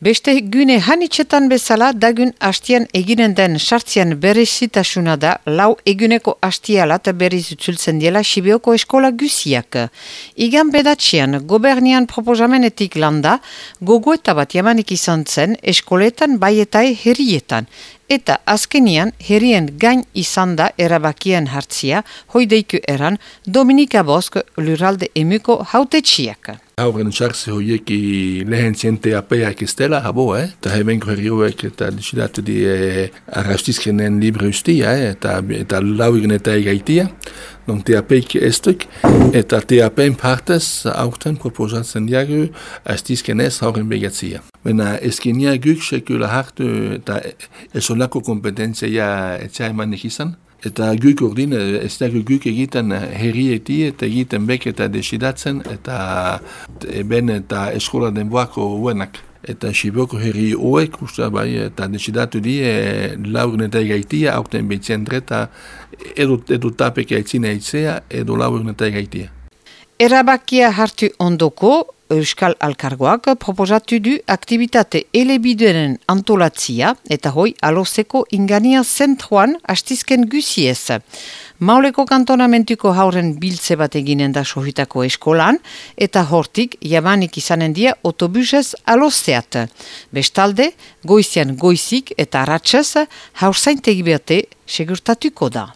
Beste gune hanitxetan bezala dagun hastian eginen den sartzian berezitasuna da lau eguneko hastialat berriz utzultzen diela Sibioko eskola guziak. Igan bedatzean gobernian proposamenetik landa gogoeta bat jamanik izan zen eskoletan baietai herrietan eta azkenian herrien gain izan da erabakien hartzia hoideiku eran Dominika Bosk lurralde emuko hautetxiak. Hauren txarzi hoiek lehen ziente apeak ez dela, habo, eh? Eta hemen herrioek eta desidatu di eh, arrastizkenen libre ustia, eh? eta, eta lauigen eta egaitia. Non TAPik ez duk, eta TAPen partez aurten proposatzen diagu astizken ez hauren begatzia. Baina ezkenia guk sekula hartu eta esolako kompetentzia etxea emanik izan. Eta guk urdin, ez da guk egiten herrieti eta egiten bek eta desidatzen eta eben eta eskola denboako uenak. Eta Siboko herri hoek, usta bai, eta desidatu di, e, lauren eta egaitia, aurten behitzen dreta, edo, edo tapek aitzina aitzea, edo lauren eta egaitia. Erabakia hartu ondoko, Euskal Alkargoak proposatu du aktivitate elebiduen antolatzia eta hoi alozeko ingania zentroan hastizken guziez. Mauleko kantonamentuko hauren biltze bat eginen da sohitako eskolan eta hortik jabanik izanen dia autobusez alozeat. Bestalde, goizian goizik eta haratzez haurzain tegibete segurtatuko da.